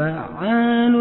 فعال